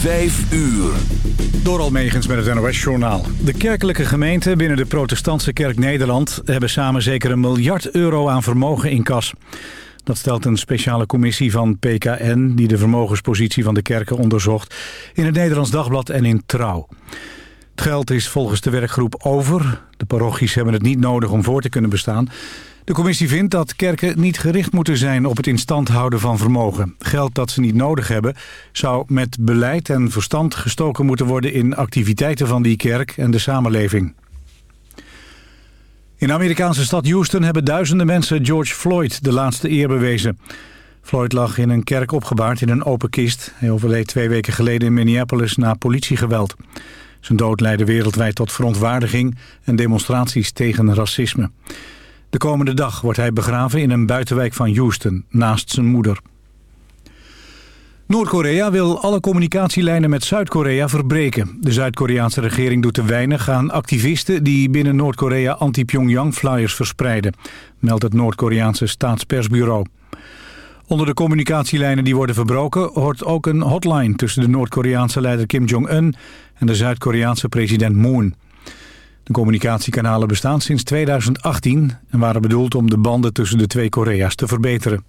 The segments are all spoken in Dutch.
Vijf uur. Door Almegens met het NOS-journaal. De kerkelijke gemeenten binnen de protestantse kerk Nederland... hebben samen zeker een miljard euro aan vermogen in kas. Dat stelt een speciale commissie van PKN... die de vermogenspositie van de kerken onderzocht... in het Nederlands Dagblad en in Trouw. Het geld is volgens de werkgroep over. De parochies hebben het niet nodig om voor te kunnen bestaan... De commissie vindt dat kerken niet gericht moeten zijn op het instand houden van vermogen. Geld dat ze niet nodig hebben zou met beleid en verstand gestoken moeten worden in activiteiten van die kerk en de samenleving. In de Amerikaanse stad Houston hebben duizenden mensen George Floyd de laatste eer bewezen. Floyd lag in een kerk opgebaard in een open kist. Hij overleed twee weken geleden in Minneapolis na politiegeweld. Zijn dood leidde wereldwijd tot verontwaardiging en demonstraties tegen racisme. De komende dag wordt hij begraven in een buitenwijk van Houston, naast zijn moeder. Noord-Korea wil alle communicatielijnen met Zuid-Korea verbreken. De Zuid-Koreaanse regering doet te weinig aan activisten... die binnen Noord-Korea anti-Pyongyang flyers verspreiden... meldt het Noord-Koreaanse staatspersbureau. Onder de communicatielijnen die worden verbroken... hoort ook een hotline tussen de Noord-Koreaanse leider Kim Jong-un... en de Zuid-Koreaanse president Moon... De communicatiekanalen bestaan sinds 2018 en waren bedoeld om de banden tussen de twee Korea's te verbeteren.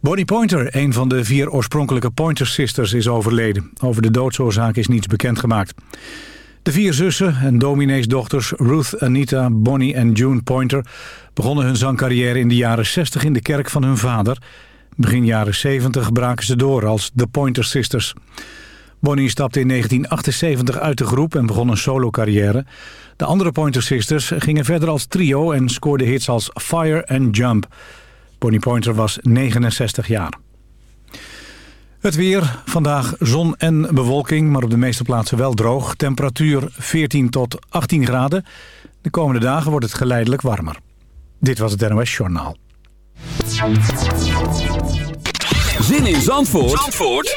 Bonnie Pointer, een van de vier oorspronkelijke Pointer Sisters, is overleden. Over de doodsoorzaak is niets bekendgemaakt. De vier zussen en domineesdochters Ruth, Anita, Bonnie en June Pointer... begonnen hun zangcarrière in de jaren 60 in de kerk van hun vader. Begin jaren 70 braken ze door als de Pointer Sisters... Bonnie stapte in 1978 uit de groep en begon een solo-carrière. De andere Pointer Sisters gingen verder als trio en scoorden hits als Fire and Jump. Bonnie Pointer was 69 jaar. Het weer, vandaag zon en bewolking, maar op de meeste plaatsen wel droog. Temperatuur 14 tot 18 graden. De komende dagen wordt het geleidelijk warmer. Dit was het NOS Journaal. Zin in Zandvoort, Zandvoort?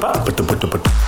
put the put the put the put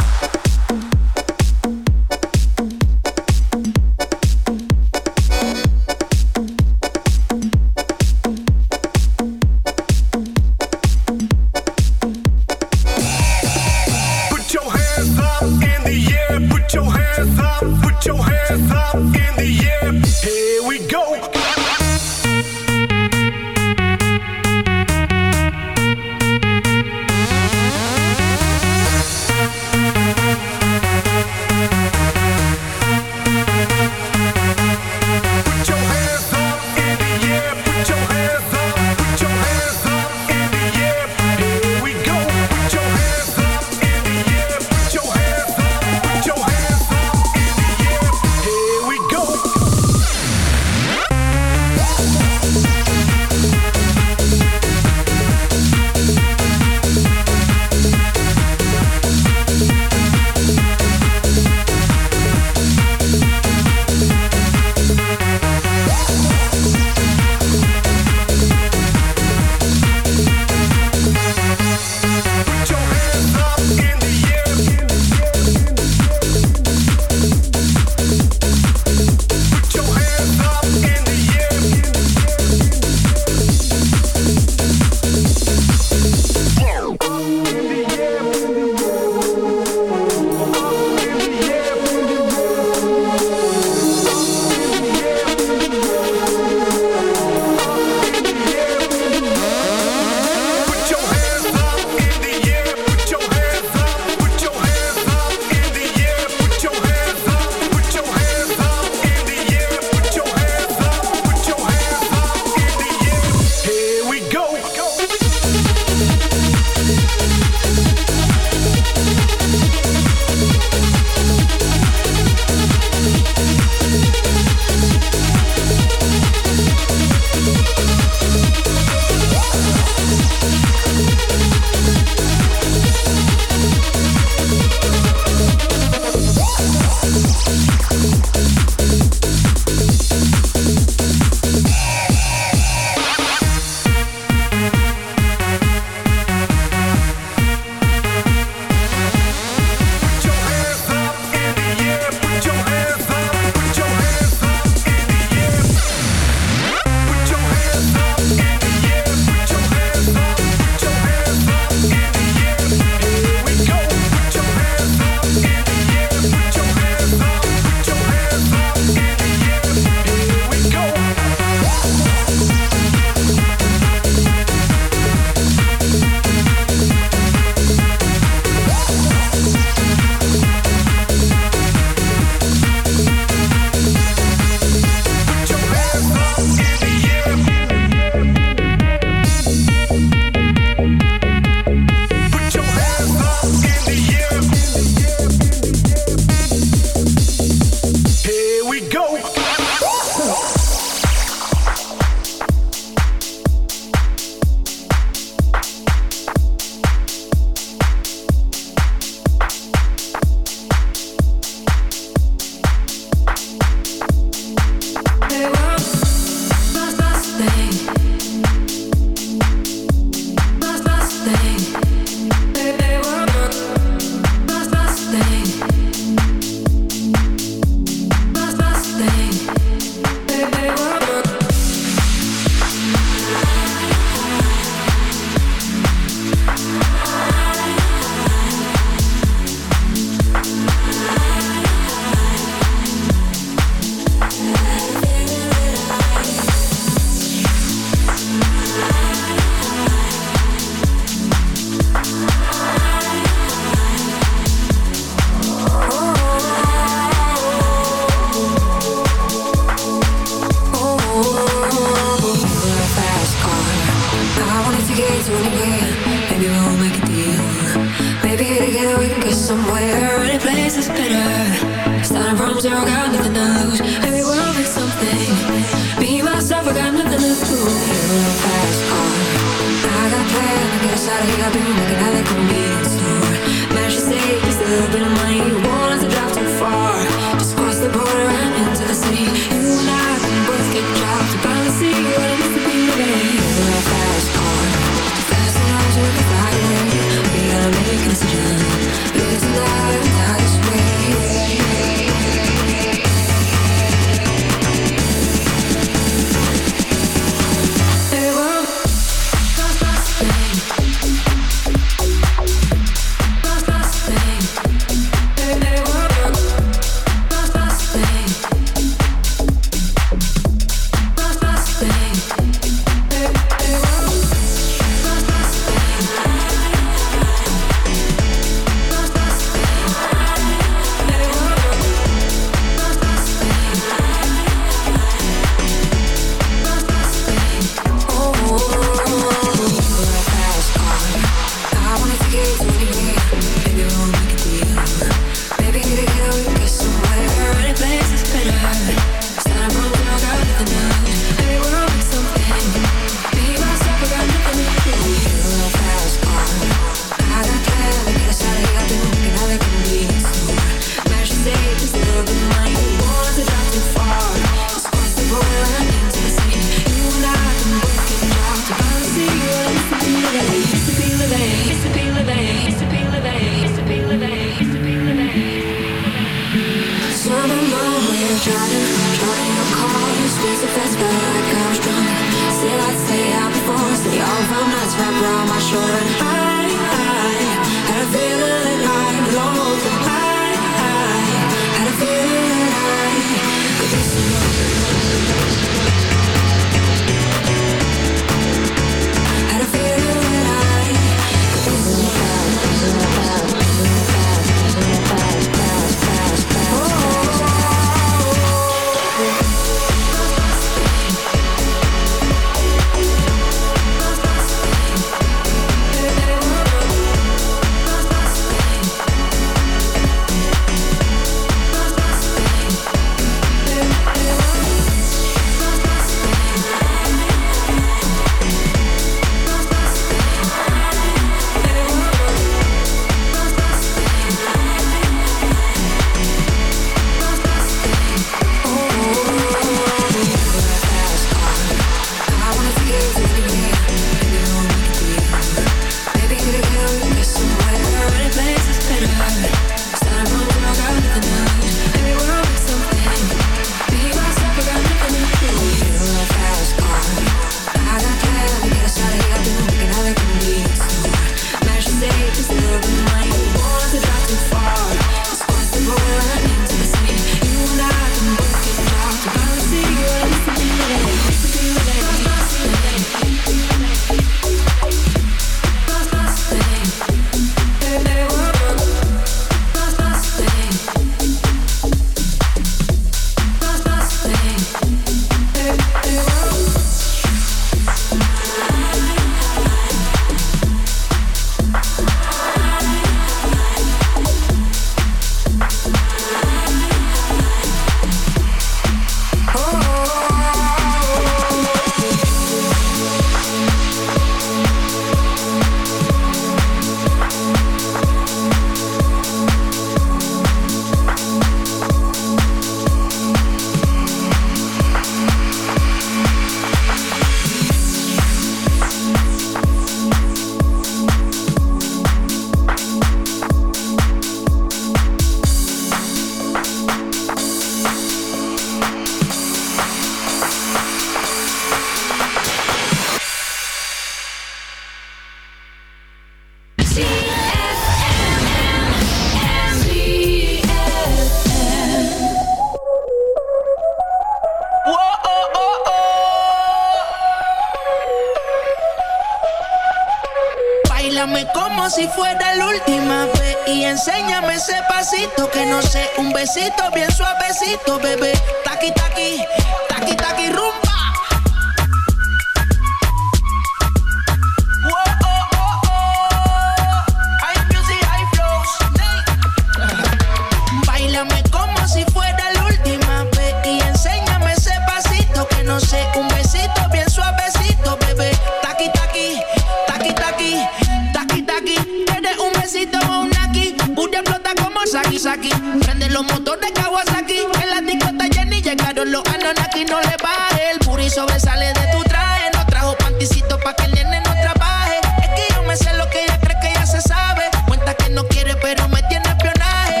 le baje. El booty sobresale de tu traje. No trajo panticito pa' que el nene no trabaje. Es que yo me sé lo que ella cree que ya se sabe. Cuenta que no quiere, pero me tiene espionaje.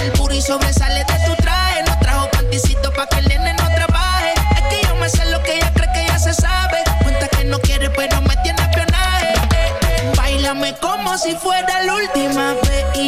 El booty sobresale de tu traje. No trajo panticito pa' que el nene no trabaje. Es que yo me sé lo que ella cree que ya se sabe. Cuenta que no quiere, pero me tiene espionaje. Bailame como si fuera la última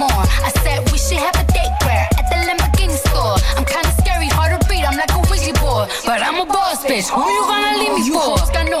more. I said we should have a date where at the Lamborghini store. I'm kinda scary, hard to read. I'm like a Ouija board, but I'm a boss bitch. Who you gonna leave me for? Hoes got no